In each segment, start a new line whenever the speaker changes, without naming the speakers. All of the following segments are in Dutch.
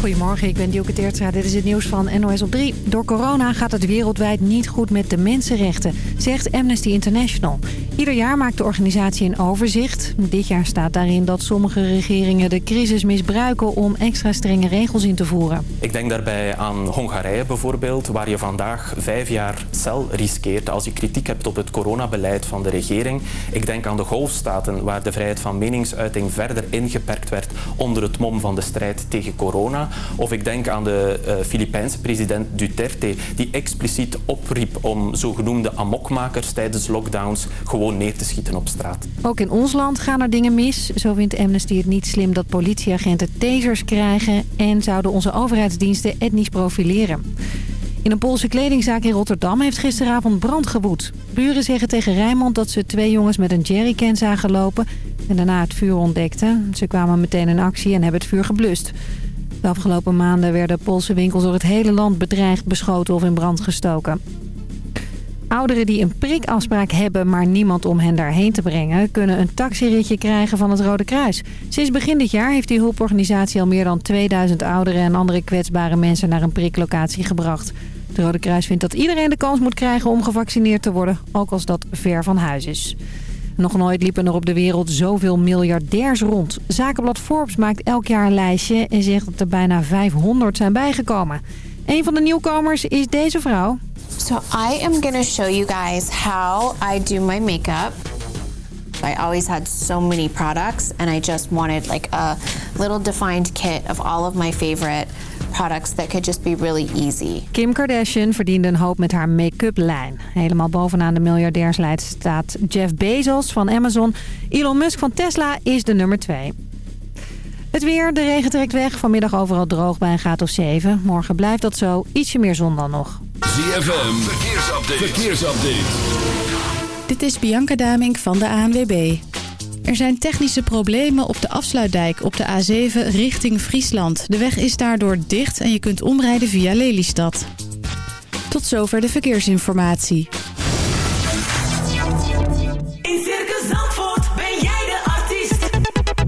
Goedemorgen, ik ben Dielke Teertstra. Dit is het nieuws van NOS op 3. Door corona gaat het wereldwijd niet goed met de mensenrechten, zegt Amnesty International. Ieder jaar maakt de organisatie een overzicht. Dit jaar staat daarin dat sommige regeringen de crisis misbruiken om extra strenge regels in te voeren.
Ik denk daarbij aan Hongarije bijvoorbeeld, waar je vandaag vijf jaar cel riskeert als je kritiek hebt op het coronabeleid van de regering. Ik denk aan de golfstaten, waar de vrijheid van meningsuiting verder ingeperkt werd onder het mom van de strijd tegen corona. Of ik denk aan de uh, Filipijnse president Duterte, die expliciet opriep om zogenoemde amokmakers tijdens lockdowns gewoon neer te schieten op straat.
Ook in ons land gaan er dingen mis. Zo vindt Amnesty het niet slim dat politieagenten tasers krijgen... en zouden onze overheidsdiensten etnisch profileren. In een Poolse kledingzaak in Rotterdam heeft gisteravond brand gewoed. Buren zeggen tegen Rijnmond dat ze twee jongens met een jerrycan zagen lopen... en daarna het vuur ontdekten. Ze kwamen meteen in actie en hebben het vuur geblust. De afgelopen maanden werden Poolse winkels door het hele land bedreigd, beschoten of in brand gestoken. Ouderen die een prikafspraak hebben, maar niemand om hen daarheen te brengen... kunnen een taxiritje krijgen van het Rode Kruis. Sinds begin dit jaar heeft die hulporganisatie al meer dan 2000 ouderen... en andere kwetsbare mensen naar een priklocatie gebracht. Het Rode Kruis vindt dat iedereen de kans moet krijgen om gevaccineerd te worden... ook als dat ver van huis is. Nog nooit liepen er op de wereld zoveel miljardairs rond. Zakenblad Forbes maakt elk jaar een lijstje en zegt dat er bijna 500 zijn bijgekomen. Een van de nieuwkomers is deze vrouw.
So I am to show you guys how I do my makeup. I always had so many products and I just wanted like a little defined kit of all of my favorite products that could just be really easy.
Kim Kardashian verdiende een hoop met haar make-up lijn. Helemaal bovenaan de miljardairslijst staat Jeff Bezos van Amazon. Elon Musk van Tesla is de nummer 2. Het weer, de regen trekt weg. Vanmiddag overal droog bij een graad of 7. Morgen blijft dat zo. Ietsje meer zon dan nog.
ZFM, verkeersupdate. verkeersupdate.
Dit is Bianca Damink van de ANWB. Er zijn technische problemen op de afsluitdijk op de A7 richting Friesland. De weg is daardoor dicht en je kunt omrijden via Lelystad. Tot zover de verkeersinformatie.
In Circus Zandvoort ben jij de artiest.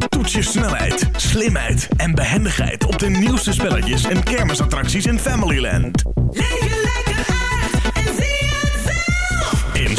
Toets je snelheid, slimheid en behendigheid op de nieuwste spelletjes en kermisattracties in Familyland.
Leef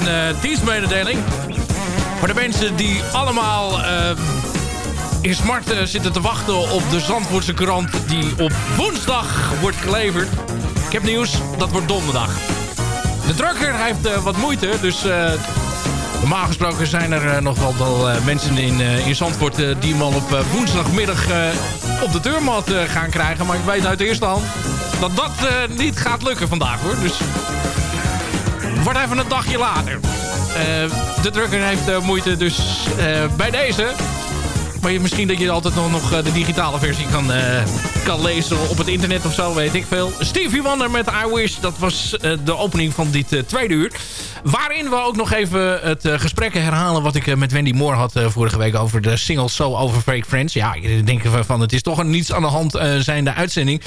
Een eh, dienstmededeling. Voor de mensen die allemaal eh, in smart eh, zitten te wachten op de Zandvoortse krant... die op woensdag wordt geleverd. Ik heb nieuws, dat wordt donderdag. De drukker heeft wat moeite, dus... Normaal gesproken zijn er nog wel, mensen in, in Zandvoort... die hem al op woensdagmiddag op de deurmat gaan krijgen. Maar ik weet uit de eerste hand dat dat niet gaat lukken vandaag hoor. Dus wordt even een dagje later. Eh, de drukker heeft eh, moeite, dus eh, bij deze... Maar je, misschien dat je altijd nog, nog eh, de digitale versie kan, eh, kan lezen op het internet of zo, weet ik veel. Stevie Wonder met I Wish, dat was eh, de opening van dit eh, tweede uur. Waarin we ook nog even het gesprek herhalen wat ik met Wendy Moore had vorige week over de single So Over Fake Friends. Ja, je denkt van, het is toch een niets aan de hand zijnde uitzending.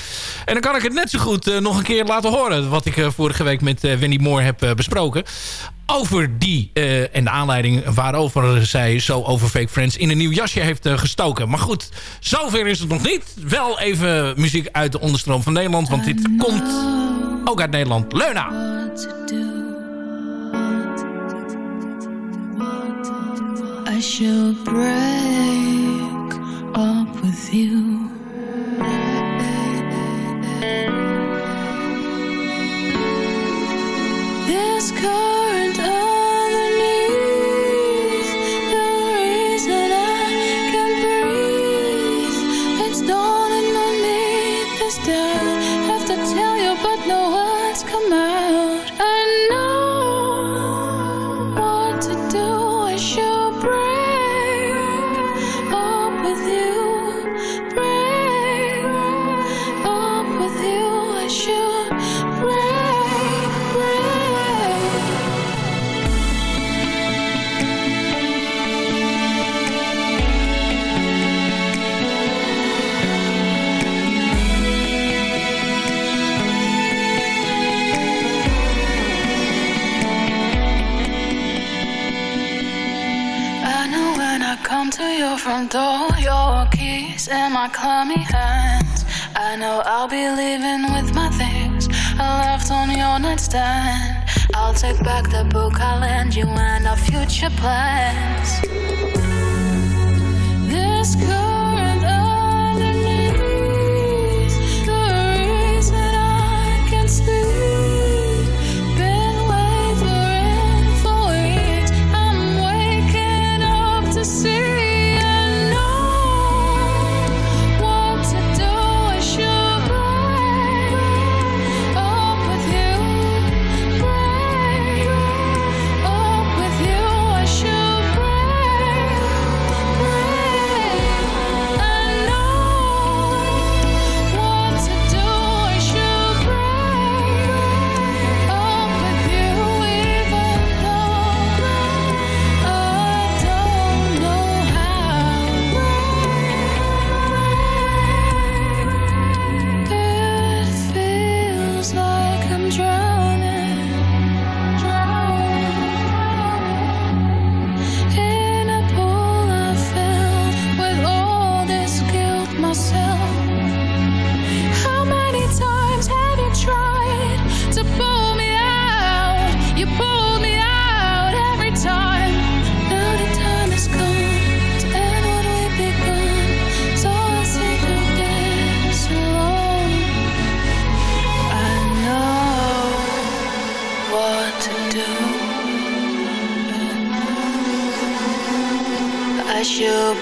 En dan kan ik het net zo goed nog een keer laten horen wat ik vorige week met Wendy Moore heb besproken over die eh, en de aanleiding waarover zij zo over Fake Friends in een nieuw jasje heeft eh, gestoken. Maar goed, zover is het nog niet. Wel even muziek uit de onderstroom van Nederland, want dit komt ook uit Nederland. Leuna!
I with you. This my clammy hands. I know I'll be leaving with my things I left on your nightstand. I'll take back the book I lend you and our future plans.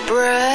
Should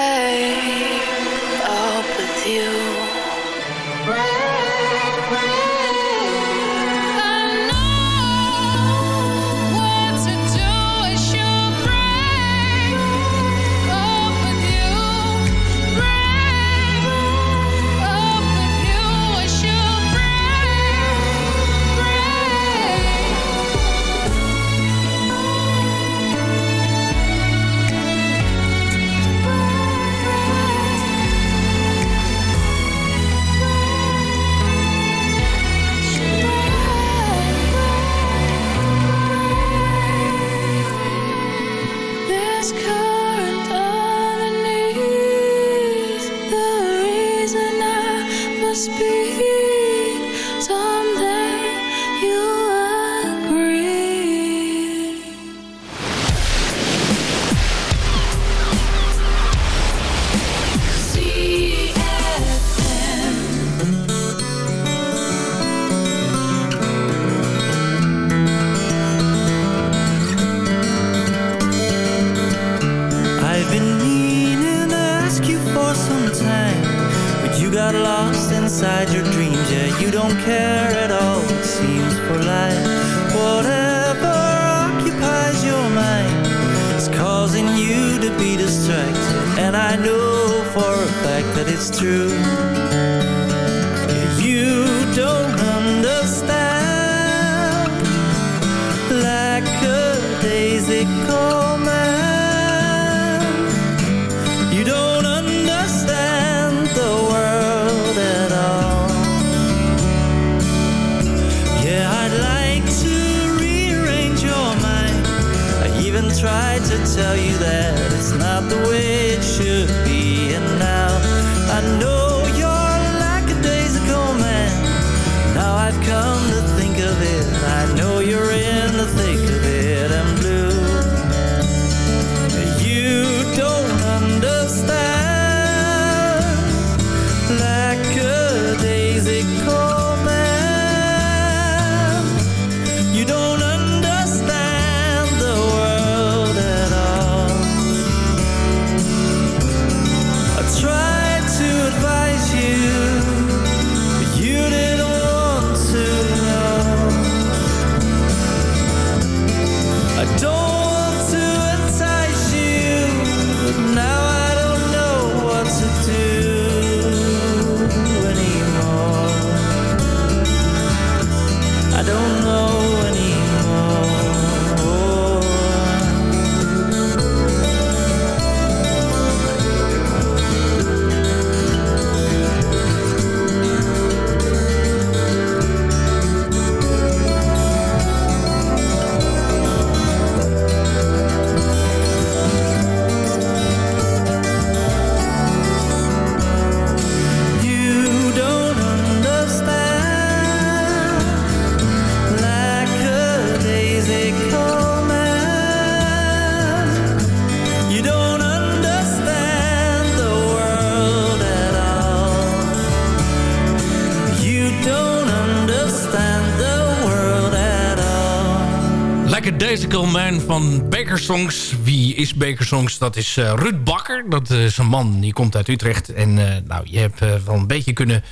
all.
Lekker Daisical Man van Baker Songs. Wie is Baker Songs? Dat is eh, Ruud Bakker. Dat is een man die komt uit Utrecht. En eh, nou, je hebt eh, wel een beetje kunnen,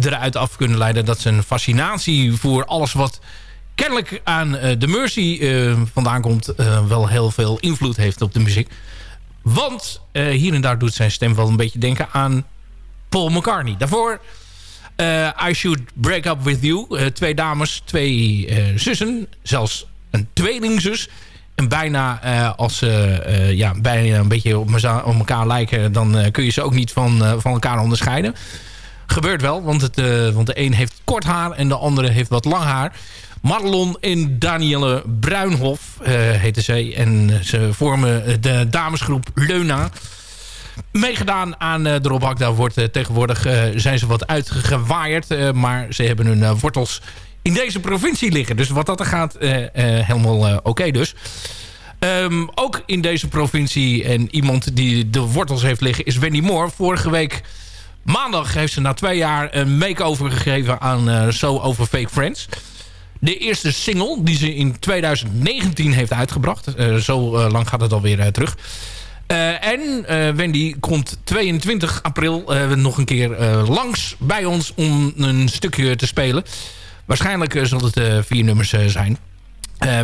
eruit af kunnen leiden... dat zijn fascinatie voor alles wat kennelijk aan de Mercy vandaan komt... wel heel veel invloed heeft op de muziek. Want hier en daar doet zijn stem wel een beetje denken aan Paul McCartney. Daarvoor I Should Break Up With You. Twee dames, twee zussen. Zelfs een tweelingzus. En bijna eh, als ze eh, ja, bijna een beetje op, elkaar lijken... dan eh, kun je ze ook niet van, eh, van elkaar onderscheiden. Gebeurt wel, want, het, eh, want de een heeft kort haar... en de andere heeft wat lang haar. Madelon en Danielle Bruinhof eh heten zij. En ze vormen de damesgroep Leuna meegedaan aan uh, de Rob Hakda wordt eh, tegenwoordig eh, zijn ze wat uitgewaaid. eh, maar ze hebben hun eh, wortels in deze provincie liggen. Dus wat dat er gaat, eh, eh, helemaal eh, oké dus. Ehm, ook in deze provincie en iemand die de wortels heeft liggen is Wendy Moore. Vorige week maandag heeft ze na twee jaar een make-over gegeven aan So Over Fake Friends. De eerste single die ze in 2019 heeft uitgebracht. Zo lang gaat het alweer terug. En Wendy komt 22 april nog een keer langs bij ons om een stukje te spelen. Waarschijnlijk eh, zal het eh, vier nummers eh, zijn.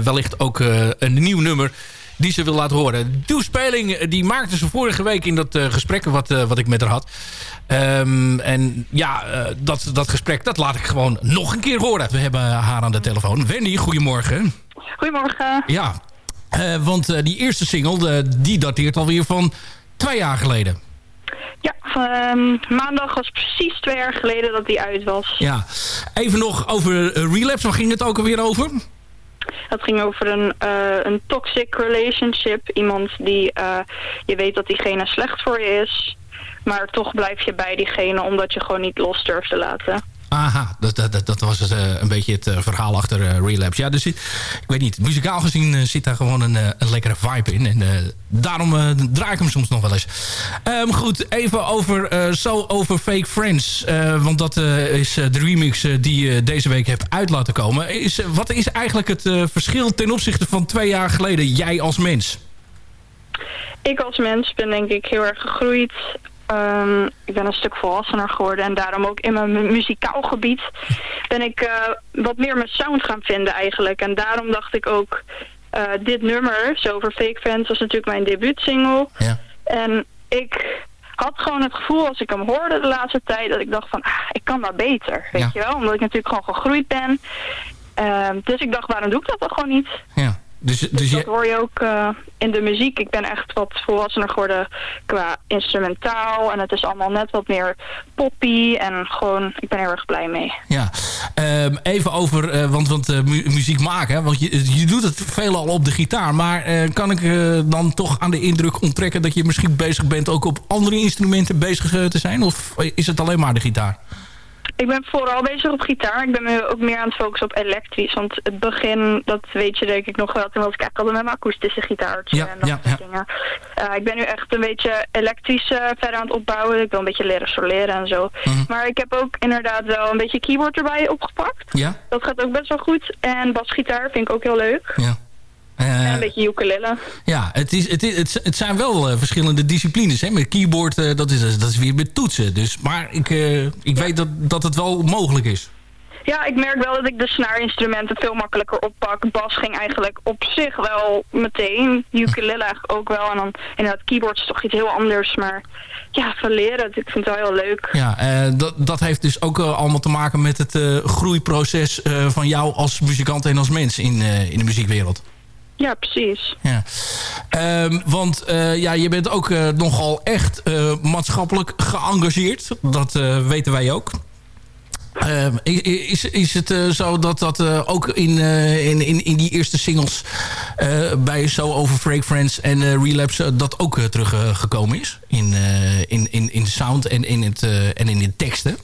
Wellicht ook een nieuw nummer die ze wil laten horen. Eh, die maakte ze vorige week in dat gesprek wat, wat ik met haar had. Ehm, en ja, dat, dat gesprek dat laat ik gewoon nog een keer horen. We hebben haar aan de telefoon. Wendy, goedemorgen.
Goedemorgen.
Ja, want die eerste single die dateert alweer van twee jaar geleden.
Ehm, maandag was precies twee jaar geleden dat die uit was.
Ja, even nog over eh, Relapse. Waar ging het ook alweer over?
Het ging over een, eh, een toxic relationship. Iemand die eh, je weet dat diegene slecht voor je is. Maar toch blijf je bij diegene omdat je gewoon niet los durft te laten.
Aha, dat, dat, dat, was eh, een beetje het eh, verhaal achter eh, Relapse. Ja, dus ik weet niet. Muzikaal gezien zit daar gewoon een, lekkere vibe in. En daarom draai ik hem soms nog wel eens. Ehm, goed, even over So Over Fake Friends. Want dat is de remix die je deze week hebt uit laten komen. Is, wat is eigenlijk het verschil ten opzichte van twee jaar geleden? Jij als mens?
Ik als mens ben denk ik heel erg gegroeid. Ehm, ik ben een stuk volwassener geworden en daarom ook in mijn mu- muzikaal gebied ben ik eh, wat meer mijn sound gaan vinden eigenlijk. En daarom dacht ik ook, eh, dit nummer, Sober Fake Fans, was natuurlijk mijn debuutsingle.
Ja.
En ik had gewoon het gevoel als ik hem hoorde de laatste tijd, dat ik dacht van, ah, ik kan dat beter, weet
Ja.
je wel. Omdat ik natuurlijk gewoon gegroeid ben. Ehm, dus ik dacht, waarom doe ik dat dan gewoon niet?
Ja. Dus, dus
dat
je,
hoor je ook eh, in de muziek. Ik ben echt wat volwassener geworden qua instrumentaal. En het is allemaal net wat meer poppy. En gewoon, ik ben er heel erg blij mee.
ja. Ehm, even over, eh, want, want eh, mu- muziek maken, hè, want je, je doet het veelal op de gitaar. Maar kan ik dan toch aan de indruk onttrekken dat je misschien bezig bent ook op andere instrumenten bezig te zijn? Of is het alleen maar de gitaar?
Ik ben vooral bezig op gitaar. Ik ben me ook meer aan het focussen op elektrisch. Want het begin, dat weet je denk ik nog wel. Toen was ik eigenlijk altijd met mijn akoestische gitaartje
Ja,
en dat
ja,
soort
ja.
dingen. Eh, ik ben nu echt een beetje elektrisch eh, verder aan het opbouwen. Ik wil een beetje leren soleren en zo.
Mhm.
Maar ik heb ook inderdaad wel een beetje keyboard erbij opgepakt.
Ja?
Dat gaat ook best wel goed. En basgitaar vind ik ook heel leuk.
Ja.
En
Eh,
een beetje ukulele.
ja, het, is, het, is, het, zijn wel eh, verschillende disciplines. Hè? Met keyboard, eh, dat, is, dat is weer met toetsen. Dus, maar ik, ik weet dat, dat het wel mogelijk is.
Ja, ik merk wel dat ik de snaarinstrumenten veel makkelijker oppak. Bas ging eigenlijk op zich wel meteen. Ukulele eigenlijk ook wel. En dan inderdaad, keyboard is toch iets heel anders. Maar ja, van leren, ik vind het wel heel leuk.
Ja, eh, dat, dat heeft dus ook allemaal te maken met het groeiproces van jou als muzikant en als mens in, in de muziekwereld.
Ja, precies.
Ja. Ehm, want eh, ja, je bent ook eh, nogal echt eh, maatschappelijk geëngageerd. Dat weten wij ook. Ehm, is, is het zo dat dat ook in, in, in, in die eerste singles bij So Over Freak Friends en Relapse dat ook teruggekomen is? In, in, in, in de sound en in, het, en in de teksten?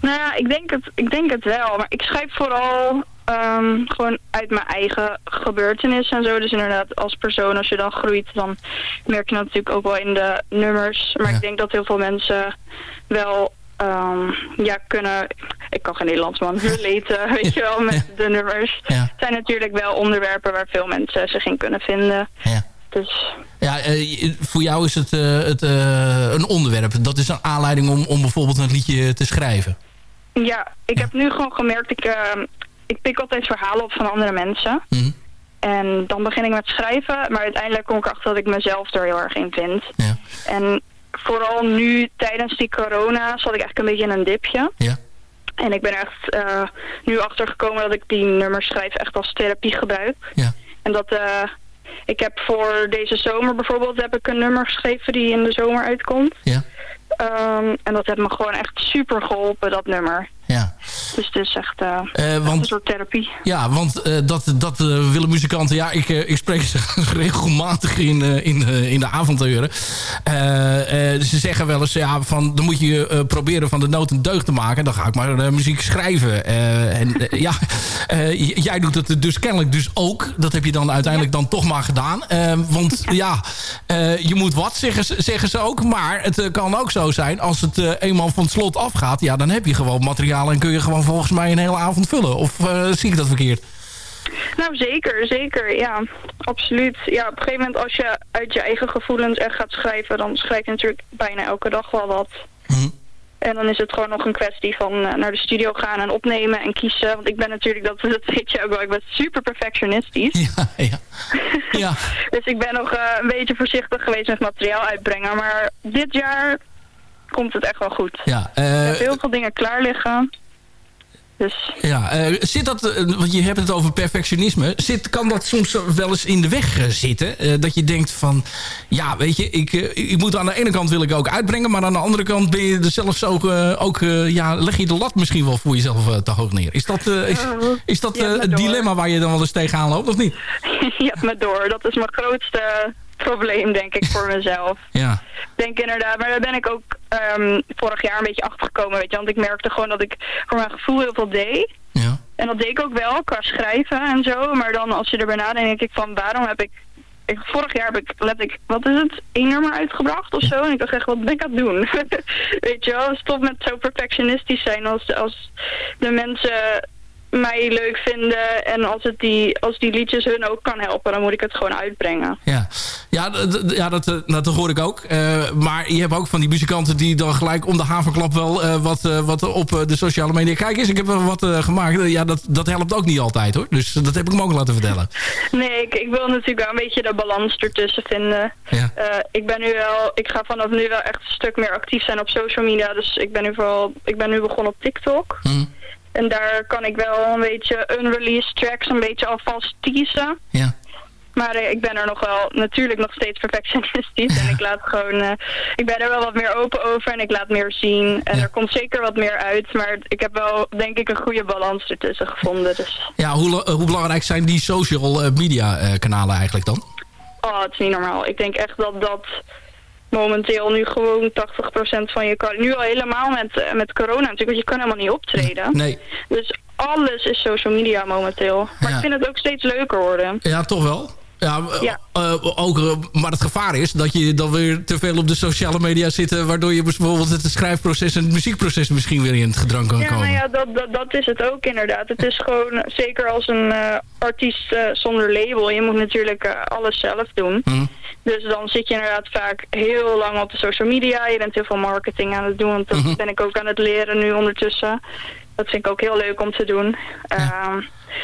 Nou ja, ik denk het, ik denk het wel. Maar ik schrijf vooral ehm, gewoon uit mijn eigen gebeurtenissen en zo. Dus inderdaad, als persoon, als je dan groeit, dan merk je dat natuurlijk ook wel in de nummers. Maar ik denk dat heel veel mensen wel ehm, ja, kunnen... Ik kan geen Nederlands man relaten, weet je wel, met de nummers. Het zijn natuurlijk wel onderwerpen waar veel mensen zich in kunnen vinden. Dus
Ja, eh, voor jou is het, eh, het eh, een onderwerp. Dat is een aanleiding om, om bijvoorbeeld een liedje te schrijven.
Ja, ik heb nu gewoon gemerkt, ik, ehm, ik pik altijd verhalen op van andere mensen.
Mhm.
En dan begin ik met schrijven, maar uiteindelijk kom ik achter dat ik mezelf er heel erg in vind. En vooral nu, tijdens die corona, zat ik eigenlijk een beetje in een dipje.
Ja.
En ik ben echt eh, nu achtergekomen dat ik die nummers schrijf echt als therapie gebruik.
Ja.
En dat, eh, ik heb voor deze zomer bijvoorbeeld heb ik een nummer geschreven die in de zomer uitkomt.
Ja.
Ehm, en dat heeft me gewoon echt super geholpen, dat nummer.
Ja.
Dus het is echt
want-
een soort therapie.
Ja, want eh, dat, dat willen muzikanten... Ja, ik, ik spreek ze regelmatig in, in, in de avonduren. Ze zeggen wel eens... Ja, van, dan moet je proberen van de nood een deugd te maken. Dan ga ik maar muziek schrijven. En ja, jij doet het dus kennelijk dus ook. Dat heb je dan uiteindelijk dan toch maar gedaan. Want ja, eh, je moet wat, zeggen, ze- zeggen ze ook. Maar het kan ook zo zijn... als het eenmaal van het slot afgaat... ja, dan heb je gewoon materiaal... en kun je gewoon volgens mij een hele avond vullen. Of eh, zie ik dat verkeerd?
Nou, zeker, zeker, ja, absoluut. Ja, op een gegeven moment als je uit je eigen gevoelens echt gaat schrijven, dan schrijf je natuurlijk bijna elke dag wel wat. En dan is het gewoon nog een kwestie van eh, naar de studio gaan en opnemen en kiezen. Want ik ben natuurlijk, dat, dat weet je ook wel, ik ben super perfectionistisch.
Ja, ja. ja.
dus ik ben nog eh, een beetje voorzichtig geweest met materiaal uitbrengen. Maar dit jaar komt het echt wel goed.
Ja,
ik heb heel veel dingen klaar liggen. Dus
ja eh, zit dat, eh, want je hebt het over perfectionisme. Zit, kan dat soms wel eens in de weg zitten? Dat je denkt van, ja, weet je, ik, ik moet aan de ene kant wil ik ook uitbrengen, maar aan de andere kant ben je er zelfs ook, ook ja, leg je de lat misschien wel voor jezelf te hoog neer. Is dat, is, is dat
Ja, maar
het dilemma waar je dan wel eens tegenaan loopt, of niet?
je hebt me door. Dat is mijn grootste probleem, denk ik, voor mezelf.
Ja.
Ik denk inderdaad, maar daar ben ik ook ehm, vorig jaar een beetje achtergekomen, weet je. Want ik merkte gewoon dat ik voor mijn gevoel heel veel deed.
Ja.
En dat deed ik ook wel, qua schrijven en zo. Maar dan als je erbij nadenkt, denk ik van, waarom heb ik... ik vorig jaar heb ik, let ik, wat is het, één nummer uitgebracht of zo. En ik dacht echt, wat ben ik aan het doen? weet je wel, stop met zo perfectionistisch zijn als, als de mensen mij leuk vinden en als, het die, als die liedjes hun ook kan helpen, dan moet ik het gewoon uitbrengen.
Ja, ja, ja dat, eh, dat hoor ik ook. Eh, maar je hebt ook van die muzikanten die dan gelijk om de havenklap wel eh, wat, wat op de sociale media... Kijk eens, ik heb wel wat gemaakt. Ja, dat, dat helpt ook niet altijd hoor. Dus dat heb ik hem ook laten vertellen.
Nee, ik, ik wil natuurlijk wel een beetje de balans ertussen vinden.
Ja.
Ik ben nu wel, ik ga vanaf nu wel echt een stuk meer actief zijn op social media. Dus ik ben nu vooral, ik ben nu begonnen op TikTok.
Hm.
En daar kan ik wel een beetje unreleased tracks een beetje alvast teasen.
Ja.
Maar eh, ik ben er nog wel natuurlijk nog steeds perfectionistisch. En ik laat gewoon, eh, ik ben er wel wat meer open over en ik laat meer zien. En er komt zeker wat meer uit. Maar ik heb wel denk ik een goede balans ertussen gevonden. Dus
Ja, hoe, eh, hoe belangrijk zijn die social media kanalen eigenlijk dan?
Oh, het is niet normaal. Ik denk echt dat dat momenteel nu gewoon 80% van je kan... Nu al helemaal met, eh, met corona natuurlijk, want je kan helemaal niet optreden.
Nee.
Dus alles is social media momenteel. Maar
Ja.
ik vind het ook steeds leuker worden.
Ja, toch wel? Ja, eh,
Ja.
ook, eh, maar het gevaar is dat je dan weer te veel op de sociale media zit... eh, waardoor je bijvoorbeeld het schrijfproces en het muziekproces misschien weer in het gedrang kan
Ja,
komen.
nou ja, dat, dat, dat is het ook inderdaad. Het is gewoon, zeker als een artiest zonder label, je moet natuurlijk alles zelf doen.
Hm.
Dus dan zit je inderdaad vaak heel lang op de social media. Je bent heel veel marketing aan het doen, want dat
Mhm.
ben ik ook aan het leren nu ondertussen. Dat vind ik ook heel leuk om te doen. Ehm,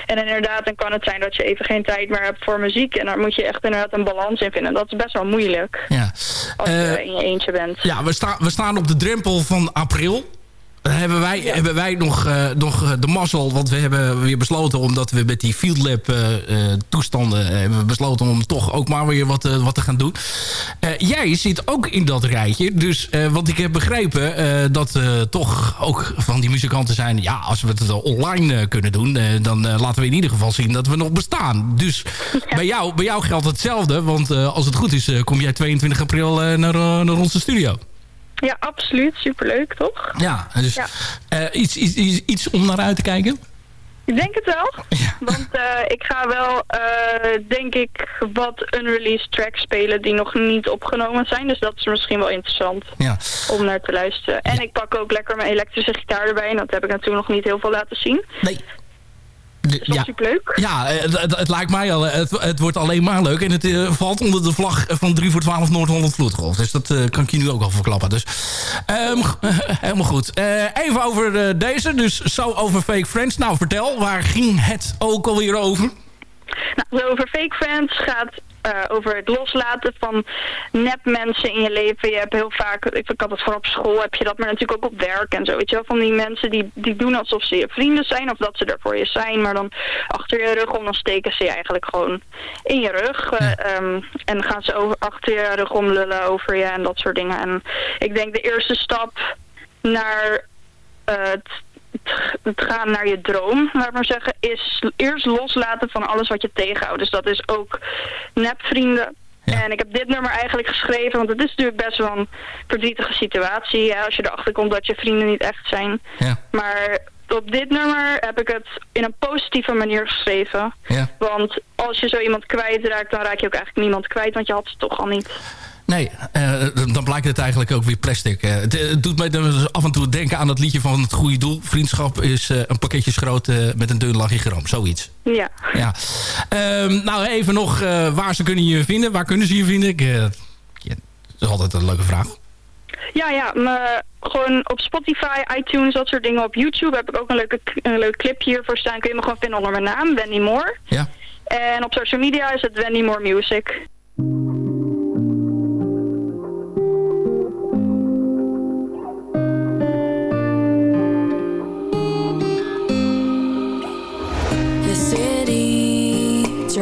en inderdaad, dan kan het zijn dat je even geen tijd meer hebt voor muziek. En daar moet je echt inderdaad een balans in vinden. Dat is best wel moeilijk
Ja.
als
Eh,
je in je eentje bent.
Ja, we, staan we staan op de drempel van april. Dan hebben wij, hebben wij nog, eh, nog eh, de mazzel, want we hebben weer besloten... omdat we met die Field Lab eh, toestanden hebben we besloten... om toch ook maar weer wat, wat te gaan doen. Jij zit ook in dat rijtje. Dus, want ik heb begrepen dat toch ook van die muzikanten zijn... ja, als we het online kunnen doen... dan laten we in ieder geval zien dat we nog bestaan. Dus bij, jou, bij jou geldt hetzelfde. Want als het goed is, kom jij 22 april naar, naar onze studio.
Ja, absoluut. Superleuk, toch?
Ja, dus
Ja.
eh, iets, iets, iets, om naar uit te kijken.
Ik denk het wel. Want eh, ik ga wel, eh, denk ik, wat unreleased tracks spelen die nog niet opgenomen zijn. Dus dat is misschien wel interessant
Ja.
om naar te luisteren. En ik pak ook lekker mijn elektrische gitaar erbij. En dat heb ik natuurlijk nog niet heel veel laten zien.
Nee.
Dat is superleuk.
Ja, eh, het, het, het lijkt mij al. eh, Het, het wordt alleen maar leuk. En het eh, valt onder de vlag van 3 voor 12 Noord-Holland Vloedgolf. Dus dat kan ik je nu ook al verklappen. Dus ehm, helemaal goed. Even over deze. Dus zo over Fake Friends. Nou, vertel. Waar ging het ook alweer over?
Nou, zo over fake friends gaat eh, over het loslaten van nepmensen in je leven. Je hebt heel vaak, ik, ik had het vooral op school, heb je dat, maar natuurlijk ook op werk en zo. Weet je wel, van die mensen die, die doen alsof ze je vrienden zijn of dat ze er voor je zijn. Maar dan achter je rug om, dan steken ze je eigenlijk gewoon in je rug. eh, ehm, en gaan ze over, achter je rug om lullen over je en dat soort dingen. En ik denk de eerste stap naar eh, het, het- gaan naar je droom, laat maar zeggen, is eerst loslaten van alles wat je tegenhoudt. Dus dat is ook nepvrienden. En ik heb dit nummer eigenlijk geschreven, want het is natuurlijk best wel een verdrietige situatie. Hè, als je erachter komt dat je vrienden niet echt zijn.
Ja.
Maar op dit nummer heb ik het in een positieve manier geschreven.
Ja.
Want als je zo iemand kwijtraakt, dan raak je ook eigenlijk niemand kwijt, want je had ze toch al niet.
Nee, eh, dan blijkt het eigenlijk ook weer plastic. Eh, het, doet mij dus af en toe denken aan het liedje van het goede doel. Vriendschap is eh, een pakketje schroot met een dun lachje gram. Zoiets.
Ja.
Ja. Ehm, nou, even nog waar ze kunnen je vinden. Waar kunnen ze je vinden? Ik, ja, dat is altijd een leuke vraag.
Ja, ja. gewoon op Spotify, iTunes, dat soort dingen. Op YouTube heb ik ook een, leuke, een leuk clipje hiervoor staan. Kun je me gewoon vinden onder mijn naam, Wendy Moore.
Ja.
En op social media is het Wendy Moore Music.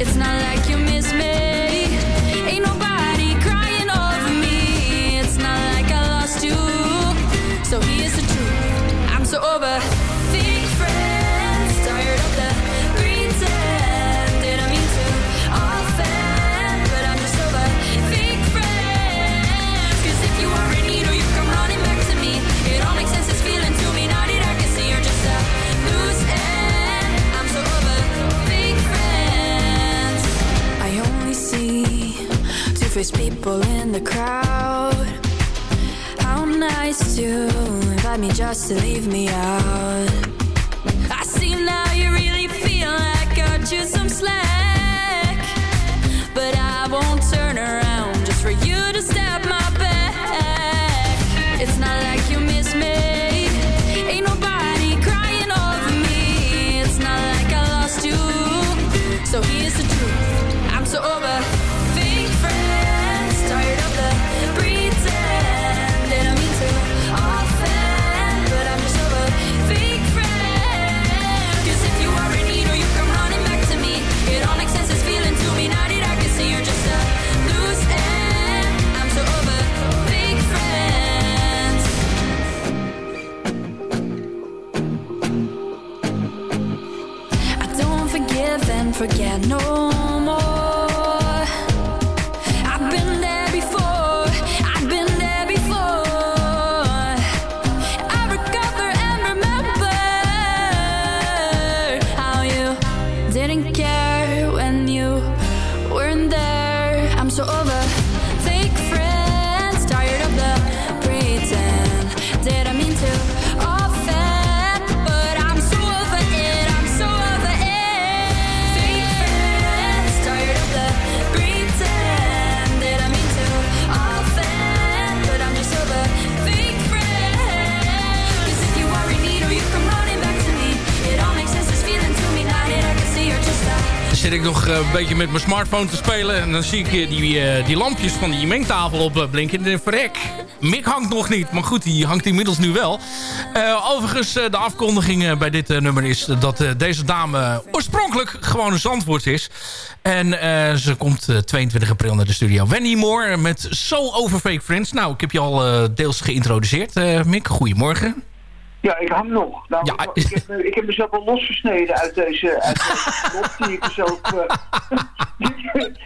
It's not like you miss me. Ain't nobody crying over me. It's not like I lost you. So here's the truth. I'm so over people in the crowd. How nice to invite me just to leave me out. Forget no
nog eh, een beetje met mijn smartphone te spelen. En dan zie ik eh, die, eh, die lampjes van die mengtafel op blinken. En verrek. Mick hangt nog niet. Maar goed, die hangt inmiddels nu wel. Overigens, de afkondiging bij dit nummer is dat deze dame oorspronkelijk gewoon een Zandvoort is. En ze komt eh, 22 april naar de studio. Wendy Moore met So Over Fake Friends. Nou, ik heb je al deels geïntroduceerd, eh, Mick. Goedemorgen.
Ja, ik hang nog. Nou,
Ja.
ik, heb, ik heb mezelf al losgesneden uit deze, uit deze die ik mezelf, eh,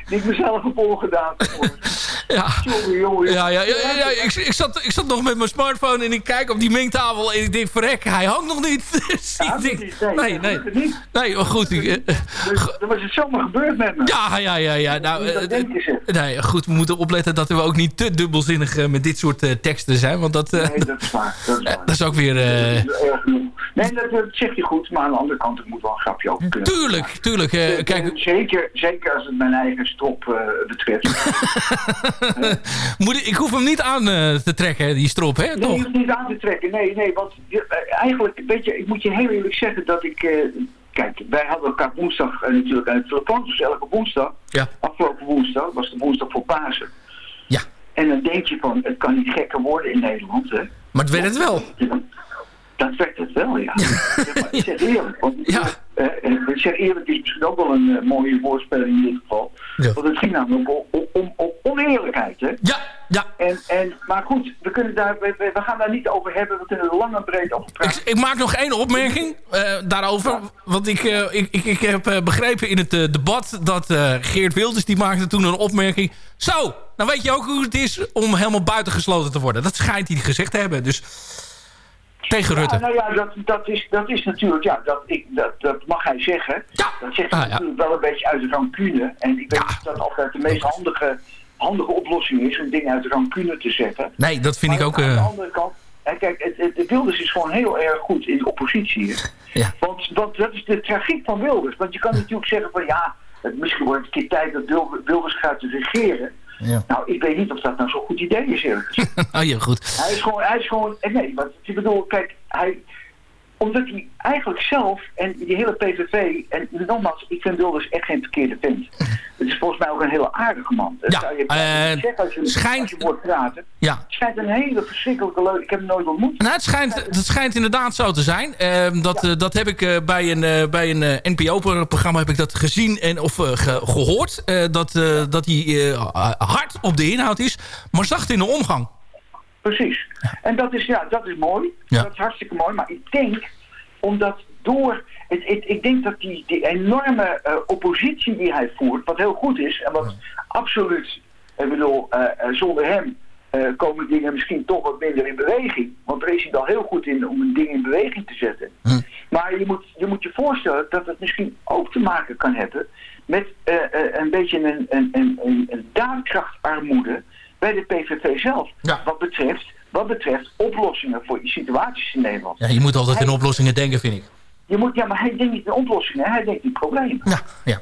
die, ik mezelf heb ongedaan.
Ja.
Jongen, jongen.
Ja, ja, ja, ja, ja. Ik, ik, zat, ik zat nog met mijn smartphone en ik kijk op die mengtafel en ik denk, verrek, hij hangt nog niet. Dus ik denk, nee, nee. Nee, maar goed. ik, eh,
Dan was het zomaar gebeurd met me.
Ja, ja, ja, ja. Nou,
Dat
eh, nee, goed, we moeten opletten dat we ook niet te dubbelzinnig met dit soort teksten zijn. Want dat,
Nee, dat is waar. Dat is, waar.
dat is ook weer... eh.
Nee, dat, dat zeg je goed, maar aan de andere kant, ik moet wel een grapje over kunnen.
tuurlijk, tuurlijk. eh, kijk,
Zeker, zeker als het mijn eigen strop eh, betreft.
moet ik, ik hoef hem niet aan te trekken, die strop, hè?
Nee, je
Toch?
hoeft niet aan te trekken. Nee, nee, want je- eigenlijk, weet je, ik moet je heel eerlijk zeggen dat ik... kijk, wij hadden elkaar woensdag natuurlijk aan de telefoon, dus elke woensdag.
Ja.
Afgelopen woensdag was de woensdag voor Pasen.
Ja.
En dan denk je van, het kan niet gekker worden in Nederland, hè.
Maar het werd het wel.
Dat werd het wel, ja. Ik zeg eerlijk. Want, ja. ik zeg eerlijk is misschien ook wel een eh, mooie woordspeling in dit geval. Want het ging namelijk om, om, om, om oneerlijkheid, hè?
Ja, ja.
En, en, maar goed, we, kunnen daar, we, we- gaan daar niet over hebben. We kunnen er lang en breed over praten.
Ik maak nog één opmerking eh, daarover. Want ik, eh, ik, ik, ik heb eh, begrepen in het eh, debat dat eh, Geert Wilders... die maakte toen een opmerking. Zo, dan weet je ook hoe het is om helemaal buitengesloten te worden. Dat schijnt hij gezegd te hebben. Dus tegen
Ja,
Rutte.
nou ja, dat, dat, is, dat is natuurlijk, ja, dat, ik, dat, dat mag hij zeggen. Dat zegt hij
Ah, ja.
natuurlijk wel een beetje uit de rancune. En ik weet dat dat altijd de meest handige, handige oplossing is om dingen uit de rancune te zetten.
Nee, dat vind ik ook...
Aan de
eh,
andere kant, hè, kijk, het, het, het Wilders is gewoon heel erg goed in de oppositie.
Ja.
Want, want dat is de tragiek van Wilders. Want je kan natuurlijk zeggen van ja, het, misschien wordt het een keer tijd dat Wil- Wilders gaat regeren.
Ja.
Nou, ik weet niet of dat nou zo'n goed idee is eerlijk gezegd.
oh ja, goed.
Hij is gewoon, hij is gewoon, eh, nee, want ik bedoel, kijk, hij, omdat hij eigenlijk zelf en die hele PVV, en nogmaals, ik vind Wilders echt geen verkeerde vent. Het is volgens mij ook een hele aardige man. Dat
Ja,
zou je
eh,
zeggen als je,
schijnt-
als je hoort praten.
Ja.
Het schijnt een hele verschrikkelijke leuk, ik heb hem nooit ontmoet.
Nou, het schijnt, het schijnt inderdaad zo te zijn. Ehm, dat, eh, dat heb ik eh, bij een, bij een NPO-programma heb ik dat gezien en, of ge- gehoord. eh, dat, dat hij hard op de inhoud is, maar zacht in de omgang.
Precies. En dat is, ja, dat is mooi.
Ja.
Dat is hartstikke mooi. Maar ik denk, omdat door... Het, het- ik denk dat die, die enorme eh, oppositie die hij voert, wat heel goed is... en wat absoluut, ik bedoel, eh, eh, zonder hem komen dingen misschien toch wat minder in beweging. Want daar is hij wel heel goed in om een ding in beweging te zetten. Maar je moet, je moet je voorstellen dat het misschien ook te maken kan hebben met een beetje een, een, een, een, een daadkrachtarmoede bij de PVV zelf. Wat, betreft, wat betreft oplossingen voor die situaties in Nederland.
Ja, je moet altijd in oplossingen denken, vind ik.
Je moet, ja, maar hij denkt niet in oplossingen, hij denkt in problemen.
Ja, ja.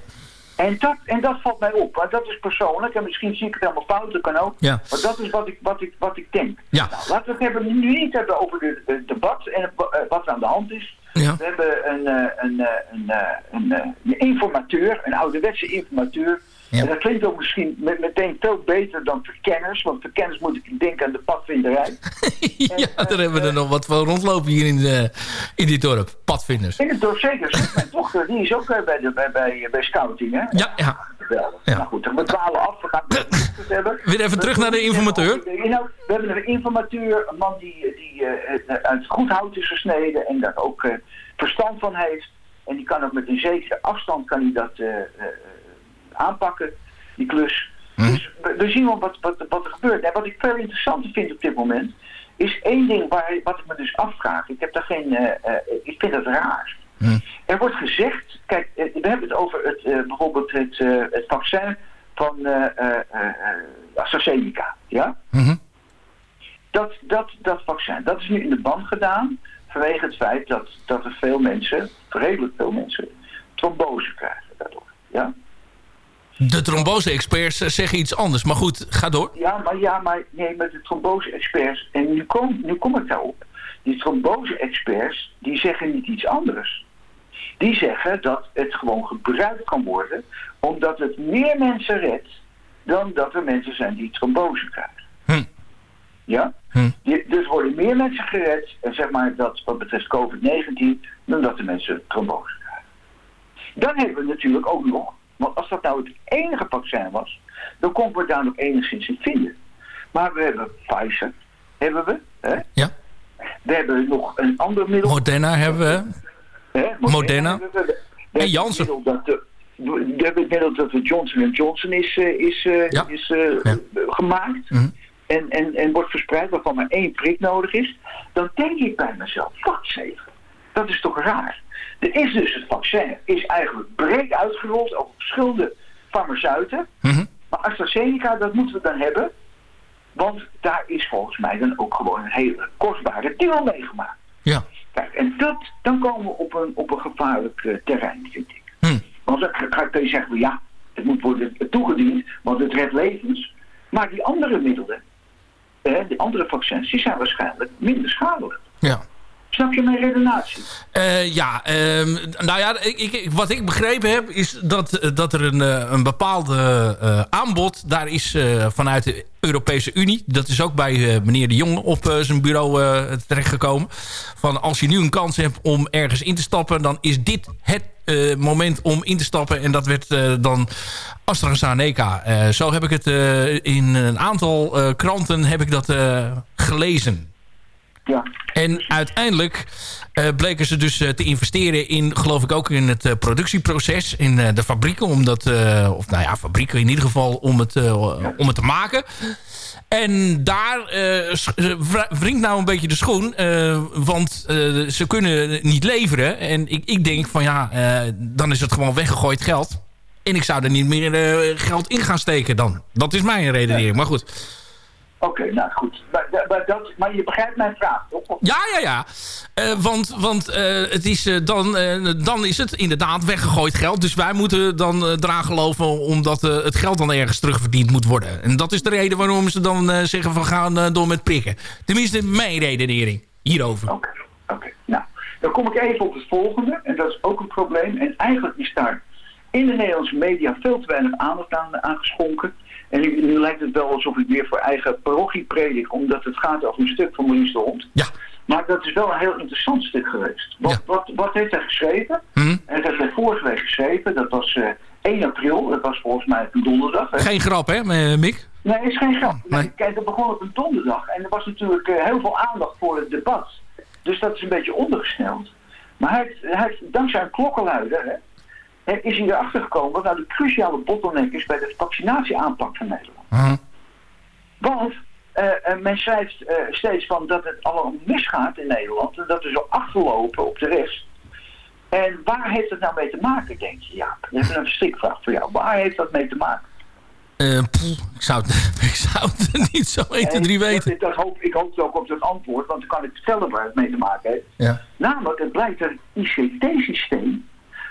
En dat, en dat valt mij op. Maar dat is persoonlijk. En misschien zie ik het helemaal fout, dat kan ook.
Ja.
Maar dat is wat ik, wat ik, wat ik denk.
Ja.
Nou, laten we het hebben, nu niet hebben over de- het debat en eh, wat er aan de hand is.
Ja.
We hebben een, eh, een, eh, een, een, een informateur, een ouderwetse informateur. En dat klinkt ook misschien met, meteen veel beter dan verkenners. Want verkenners moet ik denken aan de padvinderij.
ja, daar hebben we er nog wat van rondlopen hier in, de, in dit dorp. Padvinders.
In het dorp zeker. Mijn dochter die is ook eh, bij, de, bij, bij, bij scouting. Hè?
Ja, ja.
Geweldig. Nou goed, we dwalen af. We gaan het hebben.
Weer even terug naar de informateur.
Inhoud. We hebben een informateur, een man die, die eh, uit goed hout is gesneden en daar ook eh, verstand van heeft. En die kan ook met een zekere afstand kan hij dat eh, eh, aanpakken, die klus. Dus we, zien wel wat, wat, wat er gebeurt. En wat ik veel interessanter vind op dit moment, is één ding waar, wat ik me dus afvraag. Ik heb daar geen, eh, eh, ik vind het raar. Er wordt gezegd, kijk, eh, we hebben het over het, bijvoorbeeld het, het vaccin van AstraZeneca, ja? Dat, dat, dat vaccin, dat is nu in de ban gedaan vanwege het feit dat, dat er veel mensen, redelijk veel mensen, trombose krijgen daardoor, ja?
De trombose-experts zeggen iets anders. Maar goed, ga door.
Ja, maar, ja, maar nee, met de trombose-experts, en nu kom, nu kom ik daarop. Die trombose-experts, die zeggen niet iets anders. Die zeggen dat het gewoon gebruikt kan worden, omdat het meer mensen redt dan dat er mensen zijn die trombose krijgen. Ja? Die- dus worden meer mensen gered, en zeg maar dat wat betreft COVID-19, dan dat de mensen trombose krijgen. Dan hebben we natuurlijk ook nog, want als dat nou het enige vaccin was, dan konden we daar nog enigszins in vinden. Maar we hebben Pfizer, hebben we. Hè?
Ja.
We hebben nog een ander middel.
Moderna hebben we.
Hè?
Moderna.
We hebben- we
En Janssen.
Dat de, we hebben het middel dat de Johnson Johnson is, eh, is, eh, is eh, gemaakt.
Mhm.
En, en, en wordt verspreid waarvan maar één prik nodig is. Dan denk ik bij mezelf, wacht eens even. Dat is toch raar. Er is dus het vaccin, is eigenlijk breed uitgerold over verschillende farmaceuten.
Mhm.
Maar AstraZeneca, dat moeten we dan hebben. Want daar is volgens mij dan ook gewoon een hele kostbare deal mee gemaakt.
Ja.
Kijk, en dat, dan komen we op een, op een gevaarlijk eh, terrein, vind ik.
Hm.
Want dan ga- kun je zeggen, ja, het moet worden toegediend, want het redt levens. Maar die andere middelen, eh, die andere vaccins, die zijn waarschijnlijk minder schadelijk.
Ja.
Snap je mijn redenatie?
Eh, ja, ehm, nou ja, ik, ik, wat ik begrepen heb is dat, dat er een, eh, een bepaalde eh, aanbod daar is vanuit de Europese Unie. Dat is ook bij meneer De Jong op zijn bureau terechtgekomen. Van als je nu een kans hebt om ergens in te stappen, dan is dit het moment om in te stappen. En dat werd eh, dan AstraZeneca. Eh, zo heb ik het in een aantal kranten heb ik dat gelezen.
Ja.
En uiteindelijk eh, bleken ze dus eh, te investeren in, geloof ik ook in het eh, productieproces. In de fabrieken, om dat, eh, of nou ja, fabrieken in ieder geval om het, om het te maken. En daar wringt nou een beetje de schoen. want ze kunnen niet leveren. En ik, ik denk van ja, dan is het gewoon weggegooid geld. En ik zou er niet meer geld in gaan steken dan. Dat is mijn redenering. Maar goed.
Oké, nou goed. Maar, maar, dat, maar je begrijpt mijn vraag, toch?
Ja, ja, ja. Eh, want want eh, het is, eh, dan, dan is het inderdaad weggegooid geld. Dus wij moeten dan eraan geloven omdat het geld dan ergens terugverdiend moet worden. En dat is de reden waarom ze dan zeggen van gaan door met prikken. Tenminste, mijn redenering hierover.
Oké, oké. Nou, dan kom ik even op het volgende. En dat is ook een probleem. En eigenlijk is daar in de Nederlandse media veel te weinig aandacht aan, aan geschonken. En nu, nu lijkt het wel alsof ik weer voor eigen parochie predik, omdat het gaat over een stuk van Maurice de Hond.
Ja.
Maar dat is wel een heel interessant stuk geweest. Wat, wat, wat heeft hij geschreven? En dat heeft hij vorige week geschreven. Dat was eh 1 april. Dat was volgens mij een donderdag. Hè?
Geen grap, hè, Mick?
Nee, is geen grap. Nee. Kijk, dat begon op een donderdag. En er was natuurlijk eh, heel veel aandacht voor het debat. Dus dat is een beetje ondergesneld. Maar hij heeft, hij dankzij een klokkenluider... Hè, hè, is hij erachter gekomen wat nou de cruciale bottleneck is... bij de vaccinatieaanpak van Nederland. Want eh, eh, men schrijft eh, steeds van dat het allemaal misgaat in Nederland... en dat we zo achterlopen op de rest. En waar heeft het nou mee te maken, denk je? Ja, dat is een strikvraag voor jou. Waar heeft dat mee te maken?
Ik, zou het, ik zou het niet zo 1, 2, 3
En
weten.
Dat, dat hoop, ik hoop ook op dat antwoord, want dan kan ik vertellen waar het mee te maken heeft.
Ja.
Namelijk, het blijkt dat het ICT-systeem,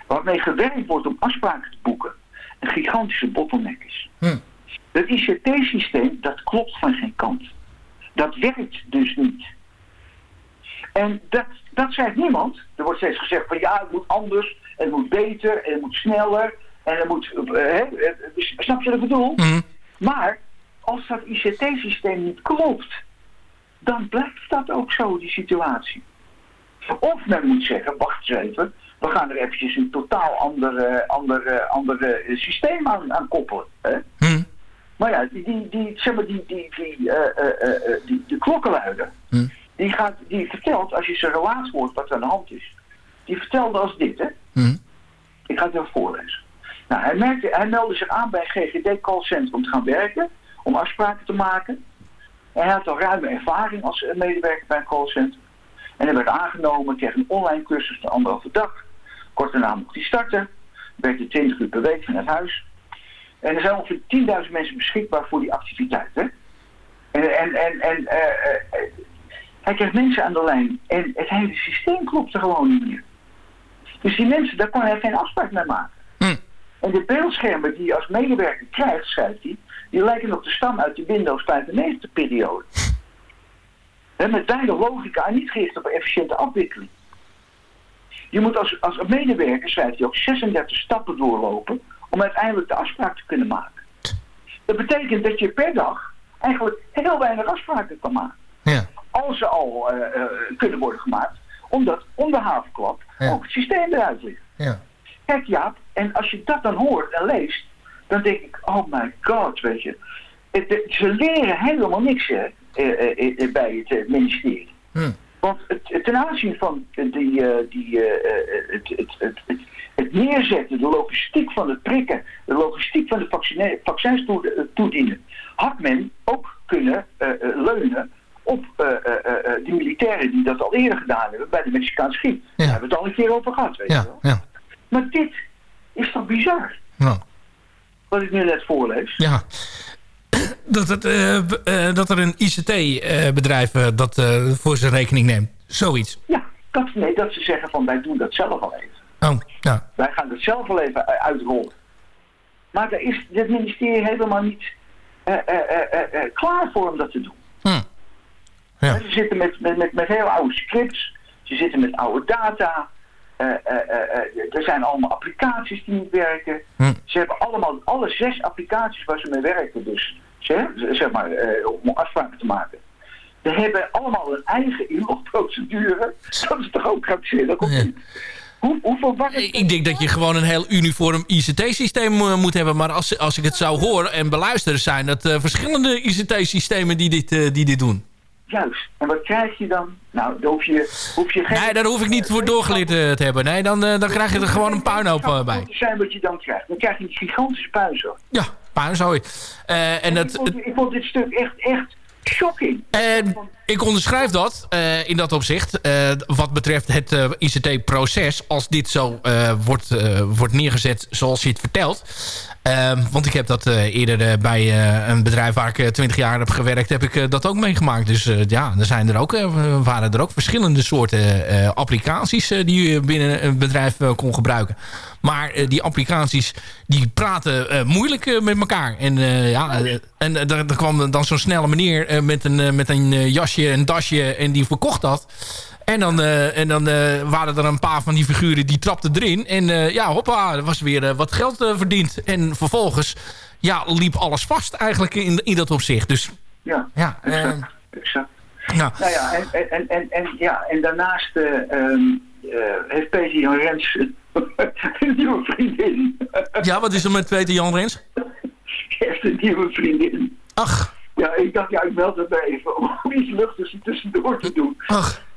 waarmee gewerkt wordt om afspraken te boeken, een gigantische bottleneck is.
Hm.
Dat ICT-systeem, dat klopt van geen kant. Dat werkt dus niet. En dat, dat zegt niemand. Er wordt steeds gezegd van ja, het moet anders, het moet beter, en het moet sneller, en het moet... eh, hè, eh, snap je wat ik bedoel? Maar als dat ICT-systeem niet klopt, dan blijft dat ook zo, die situatie. Of men moet zeggen, wacht eens even, we gaan er eventjes een totaal ander, eh, ander, eh, ander eh, systeem aan, aan koppelen. Hè? Maar ja, die, die, die, zeg maar, die, die, die, eh, eh, eh, die, de klokkenluider, die, gaat, die vertelt, als je zijn relaas hoort wat er aan de hand is, die vertelde als dit, hè. Ik ga het even voorlezen. Nou, hij, merkte, hij meldde zich aan bij een GGD callcenter om te gaan werken, om afspraken te maken. En hij had al ruime ervaring als medewerker bij een callcenter. En hij werd aangenomen, kreeg een online cursus van anderhalve dag. Kort daarna mocht hij starten. Werkte 20 uur per week vanuit huis. En er zijn ongeveer 10.000 mensen beschikbaar voor die activiteit. Hè? En, en, en, en eh, eh, eh, hij kreeg mensen aan de lijn. En het hele systeem klopte gewoon niet meer. Dus die mensen, daar kon hij geen afspraak mee maken. En de beeldschermen die je als medewerker krijgt, schrijft hij, die lijken op de stam uit de Windows 95 periode. Hè, met weinig logica en niet gericht op efficiënte afwikkeling. Je moet als, als medewerker, schrijft hij ook, 36 stappen doorlopen om uiteindelijk de afspraak te kunnen maken. Dat betekent dat je per dag eigenlijk heel weinig afspraken kan maken. Als ze al eh, eh, kunnen worden gemaakt, omdat om de havenklap ook het systeem eruit ligt.
Ja.
Kijk Jaap, en als je dat dan hoort en leest, dan denk ik, oh my god, weet je. Het- het- ze leren helemaal niks hè, eh, bij het ministerie. Want ten aanzien van die, eh, die, eh, eh, het, het, het, het, neerzetten, de logistiek van het prikken, de logistiek van de vaccins toe- toedienen, had men ook kunnen leunen op die militairen die dat al eerder gedaan hebben bij de Mexicaanse griep. Daar hebben we het al een keer over gehad, weet je wel.
ja.
Maar dit is toch bizar,
Nou,
wat ik nu net voorlees.
ja. Dat, het, eh, eh, dat er een ICT-bedrijf dat eh, voor zijn rekening neemt. Zoiets.
Ja, dat, nee, dat ze zeggen van wij doen dat zelf al even.
Oh, ja.
Wij gaan dat zelf wel even uitrollen. Maar daar is dit ministerie helemaal niet klaar voor om dat te doen.
Ja.
Ze zitten met, met, met, met heel oude scripts. Ze zitten met oude data. Er zijn allemaal applicaties die niet werken. Ze hebben allemaal, alle zes applicaties waar ze mee werken. Dus zeg maar, eh, om afspraken te maken. Ze hebben allemaal een eigen inlogprocedure. Dat is toch ook krankzinnig? of niet? Hoe, hoeveel.
Ik denk dat je gewoon een heel uniform ICT-systeem eh, moet hebben. Maar als, als ik het zou horen en beluisteren... zijn dat eh, verschillende ICT-systemen die, dit, eh, die dit doen.
Juist. En wat krijg je dan? Nou, dan hoef je, hoef je geen...
Nee, daar hoef ik niet voor doorgeleerd te hebben. Nee, dan, dan krijg je er gewoon een puinhoop bij.
Dat zijn wat je dan krijgt. Dan krijg je een gigantische puinzooi.
Ja, puinzooi. Eh en
ik,
dat,
vond, ik vond dit stuk echt, echt shocking.
En ik onderschrijf dat eh, in dat opzicht. eh, wat betreft het ICT-proces. Als dit zo wordt, wordt neergezet zoals je het vertelt. Ehm, want ik heb dat eerder bij een bedrijf waar ik 20 jaar heb gewerkt. Heb ik dat ook meegemaakt. Dus ja, er zijn er ook, waren er ook verschillende soorten applicaties. die je binnen een bedrijf kon gebruiken. Maar eh, die applicaties die praten eh, moeilijk eh, met elkaar. En, ja, eh, en daar, daar kwam dan zo'n snelle meneer met een, met een jasje en dasje en die verkocht dat. En dan, en dan waren er een paar van die figuren die trapten erin. En ja, hoppa, er was weer wat geld verdiend. En vervolgens ja, liep alles vast eigenlijk in, in dat opzicht. Dus
Ja,
ja,
exact. Nou ja, en, en, en, en, ja, en daarnaast eh, ehm, eh, heeft Peter Jan Rens een nieuwe vriendin.
ja, wat is er met Peter Jan Rens?
heeft een nieuwe vriendin.
Ach.
Ja, ik dacht, ja, ik meld het even om iets luchtigs tussendoor te doen.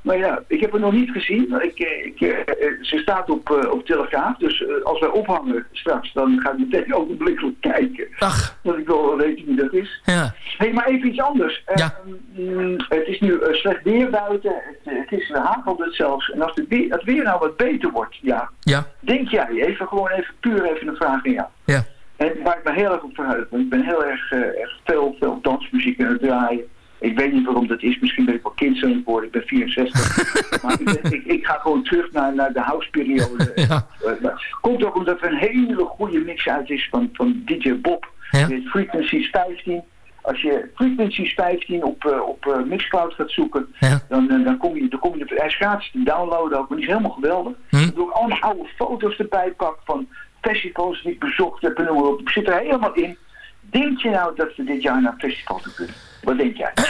Maar ja, ik heb het nog niet gezien. Ik, eh, ik, eh, eh, ze staat op, op Telegraaf, dus als wij ophangen straks, dan ga ik meteen ogenblikkelijk kijken.
Ach.
Dat ik wel weten wie dat is.
Ja.
hey, maar even iets anders.
Ja.
Mm, het is nu slecht weer buiten, het, het is hagelt het zelfs. En als het weer, het weer nou wat beter wordt, ja,
Ja.
denk jij, even gewoon even puur even een vraag aan jou.
Ja.
En waar ik me heel erg op verheug, want ik ben heel erg, erg veel, veel dansmuziek aan het draaien. Ik weet niet waarom dat is, misschien ben ik wel kind aan het worden, ik ben 64. maar ik, ik, ik ga gewoon terug naar, naar de houseperiode.
Ja.
Eh, Komt ook omdat er een hele goede mix uit is van, van DJ Bob.
Ja.
Met Frequencies 15. Als je Frequencies 15 op, eh, op eh, Mixcloud gaat zoeken, dan, dan kom je, dan kom je op, hij is gratis te downloaden ook, maar die is helemaal geweldig.
Hm.
Ik allemaal oude foto's erbij pak van festivals die ik bezocht heb en op. Ik zit er helemaal in. Denk je nou dat we dit jaar naar festivals kunnen? Wat denk jij?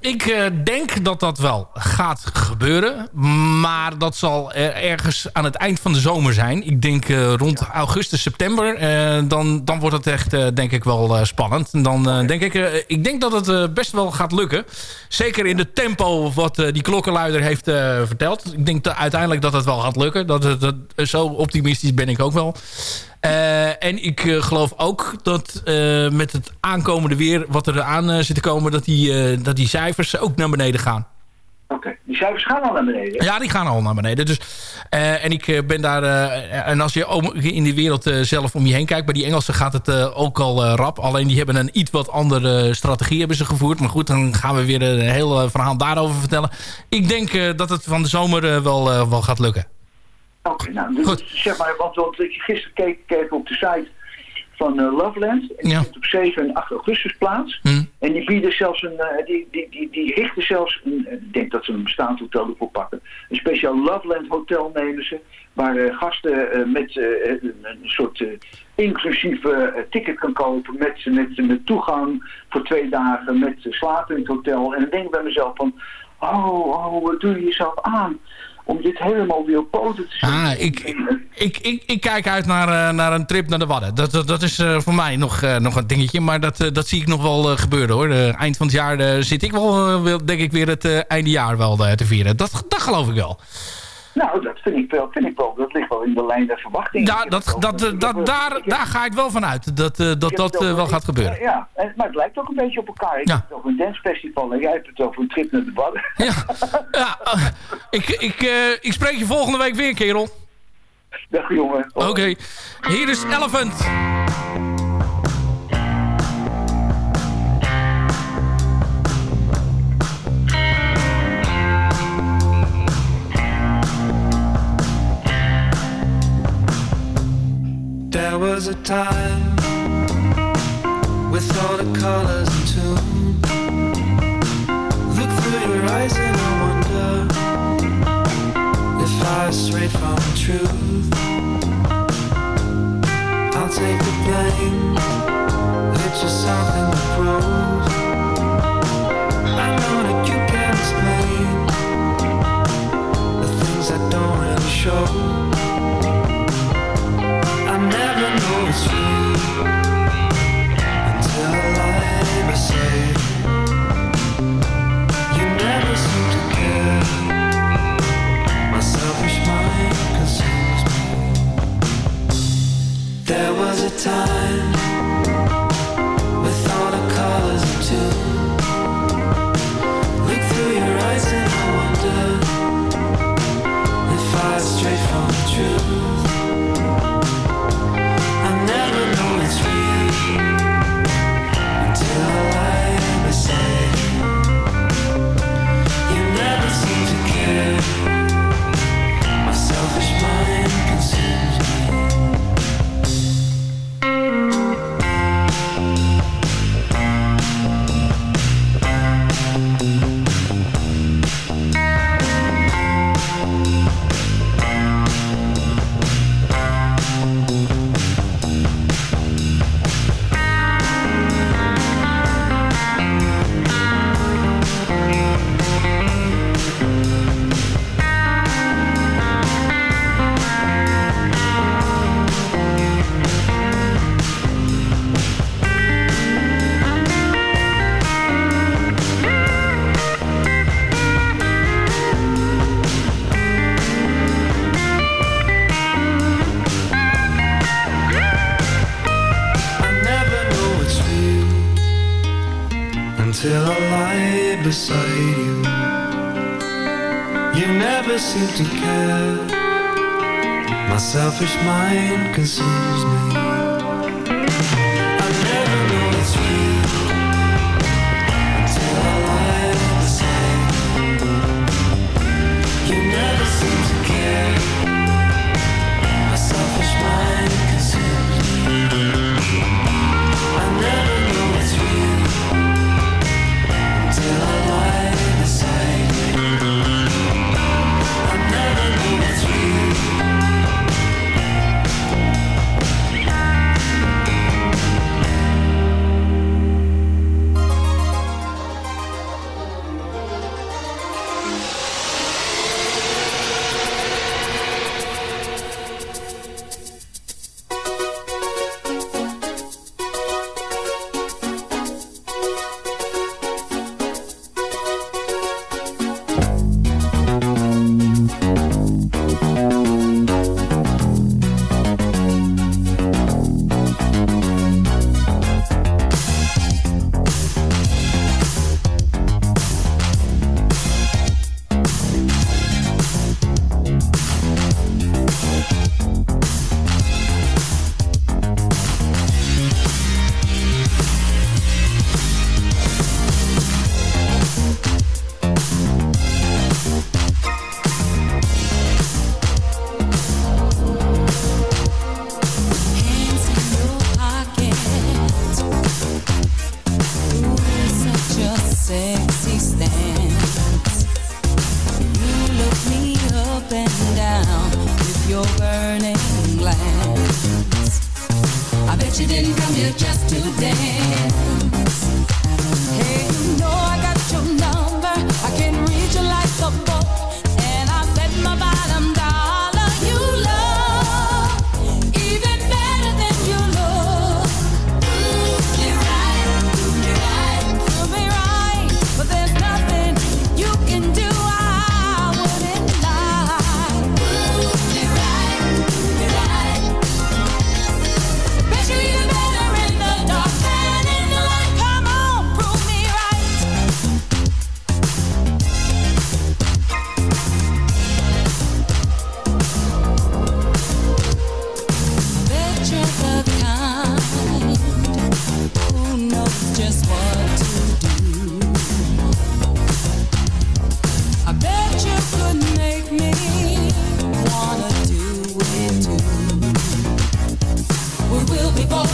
Ik eh, denk dat dat wel gaat gebeuren. Maar dat zal ergens aan het eind van de zomer zijn. Ik denk eh, rond augustus, september. Eh, dan, dan wordt het echt, denk ik, wel spannend. En dan denk ik... ik denk dat het best wel gaat lukken. Zeker in de tempo wat die klokkenluider heeft verteld. Ik denk uiteindelijk dat het wel gaat lukken. Dat, het- dat, zo optimistisch ben ik ook wel. Eh, en ik eh, geloof ook dat eh, met het aankomende weer... wat er aan zit te komen... Dat die, dat die cijfers ook naar beneden gaan.
Oké, die cijfers gaan al naar beneden.
Ja, die gaan al naar beneden. Dus, en ik ben daar... en als je in die wereld zelf om je heen kijkt... bij die Engelsen gaat het ook al rap. Alleen die hebben een iets wat andere strategie hebben ze gevoerd. Maar goed, dan gaan we weer een heel verhaal daarover vertellen. Ik denk dat het van de zomer wel, wel gaat lukken.
Oké, nou, dus, zeg maar, want, want ik gisteren keek, keek op de site van eh, Loveland. En die vindt op 7 en 8 augustus plaats. En die bieden zelfs een, eh, die, die, die, die richten zelfs, een, eh, ik denk dat ze een bestaand hotel ervoor pakken. Een speciaal Loveland hotel nemen ze. Waar gasten met een, een soort inclusieve ticket kan kopen. Met, met, met toegang voor twee dagen. Met slapen in het hotel. En dan denk ik bij mezelf van, oh, oh, wat doe je jezelf aan? Om dit helemaal weer op poten te zetten.
Ah, ik, ik, ik, ik kijk uit naar, eh, naar een trip naar de Wadden. Dat, dat, is eh, voor mij nog, eh, nog een dingetje. Maar dat, dat zie ik nog wel gebeuren hoor. Eind van het jaar zit ik wel, denk ik, weer het eh, eindejaar wel te vieren. Dat, dat geloof ik wel.
Nou, dat vind ik wel, vind ik wel. Dat ligt wel in de lijn der verwachting.
Ja, dat, dat, eh, dat, daar, daar ga ik wel van uit. Dat eh, dat, dat eh, wel gaat gebeuren.
Ja, en- maar het lijkt ook een beetje op elkaar. Ik heb het over een dancefestival en jij hebt het over een trip naar de Wadden.
Ik, ik, eh, ik spreek je volgende week weer, kerel.
Dag jongen.
Oké. Hier is Elephant.
There was a time with all the colors in tune. Look through your eyes and I wonder if I strayed from the truth. I'll take the blame. Hit just something the proof. I know that you can't explain the things that don't really show. There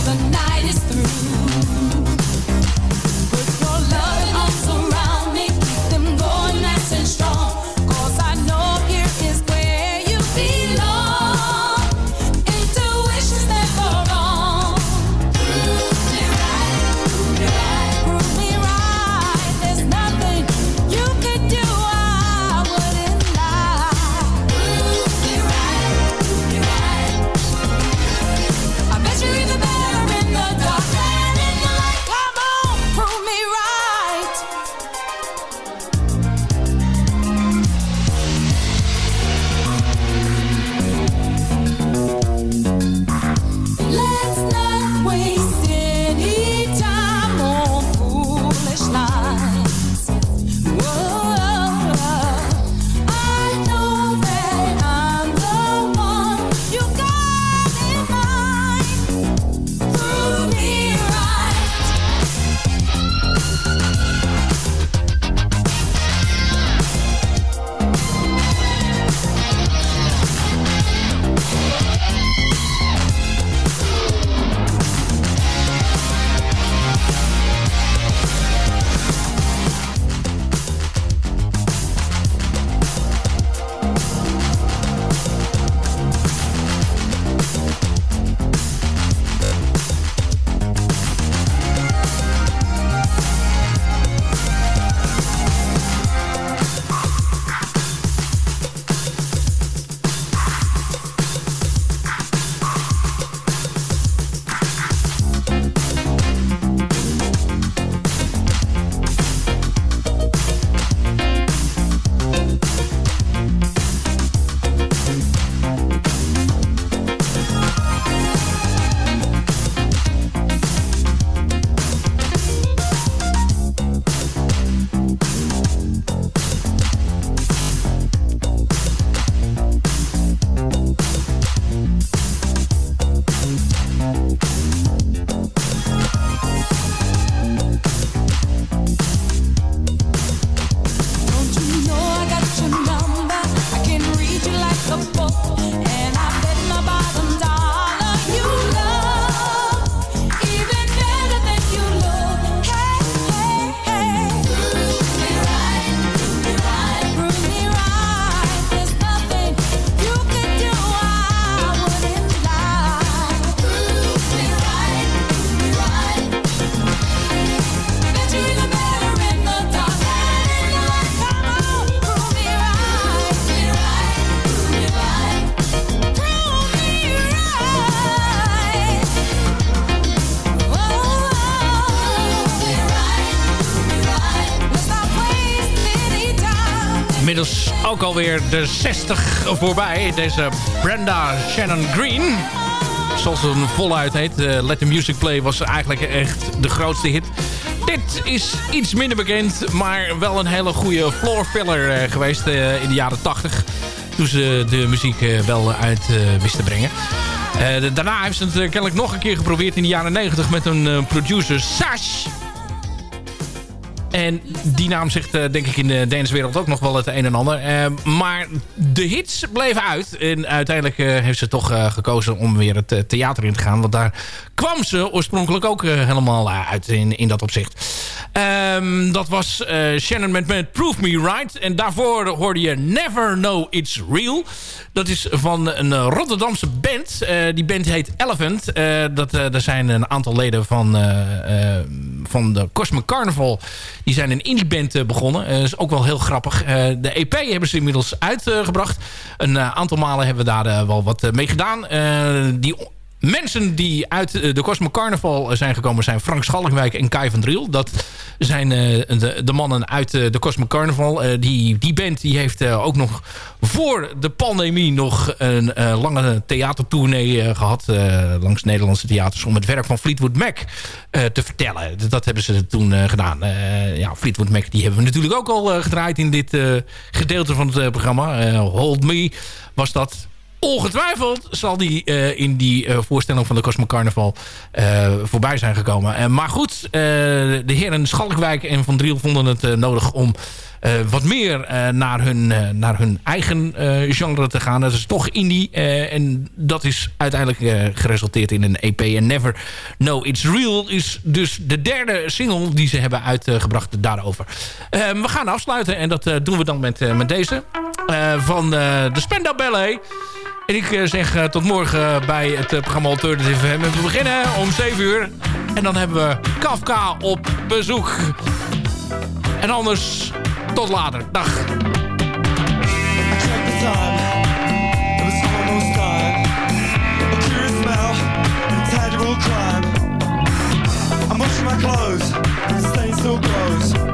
the
night
is through. Alweer de 60 voorbij. Deze Brenda Shannon Green. Zoals ze voluit heet. eh, Let the Music Play was eigenlijk echt de grootste hit. Dit is iets minder bekend, maar wel een hele goede floor filler eh, geweest eh, in de jaren 80. Toen ze de muziek wel uit wisten te brengen. Daarna heeft ze het kennelijk nog een keer geprobeerd in de jaren 90 met een producer, Sash. En die naam zegt eh, denk ik in de danswereld ook nog wel het een en ander. Eh, maar de hits bleven uit. En uiteindelijk eh, heeft ze toch gekozen om weer het theater in te gaan. Want daar kwam ze oorspronkelijk ook helemaal uit in, in dat opzicht. Ehm, dat was Shannon met, met Prove Me Right. En daarvoor hoorde je Never Know It's Real. Dat is van een Rotterdamse band. Die band heet Elephant. Eh, dat, er zijn een aantal leden van, van de Cosmic Carnival. Die zijn een indie band eh, begonnen. Dat is ook wel heel grappig. Eh, de EP hebben ze inmiddels uitgebracht. een eh, aantal malen hebben we daar eh, wel wat eh, mee gedaan. Eh, die Mensen die uit eh, de Cosmo Carnival eh, zijn gekomen zijn Frank Schalkwijk en Kai van Driel. Dat zijn eh, de, de mannen uit de Cosmo Carnival. Die, die band die heeft ook nog voor de pandemie nog een lange theatertournee eh, gehad. eh, langs Nederlandse theaters om het werk van Fleetwood Mac te vertellen. Dat, hebben ze toen gedaan. Ja, Fleetwood Mac die hebben we natuurlijk ook al gedraaid in dit gedeelte van het programma. Hold Me was dat. Ongetwijfeld zal die eh, in die eh, voorstelling van de Cosmo Carnival eh, voorbij zijn gekomen. Maar goed, de heren Schalkwijk en Van Driel vonden het nodig om wat meer naar, hun, naar hun eigen genre te gaan. Dat is toch indie. en dat is uiteindelijk geresulteerd in een EP. En Never Know It's Real is dus de derde single die ze hebben uitgebracht daarover. We gaan afsluiten en dat doen we dan met, met deze. van de Spandau Ballet. En ik eh, zeg eh, tot morgen bij het eh, programma Alternative FM. We beginnen om 7 uur. En dan hebben we Kafka op bezoek. En anders tot later. Dag.
I'm washing my clothes, the stain still.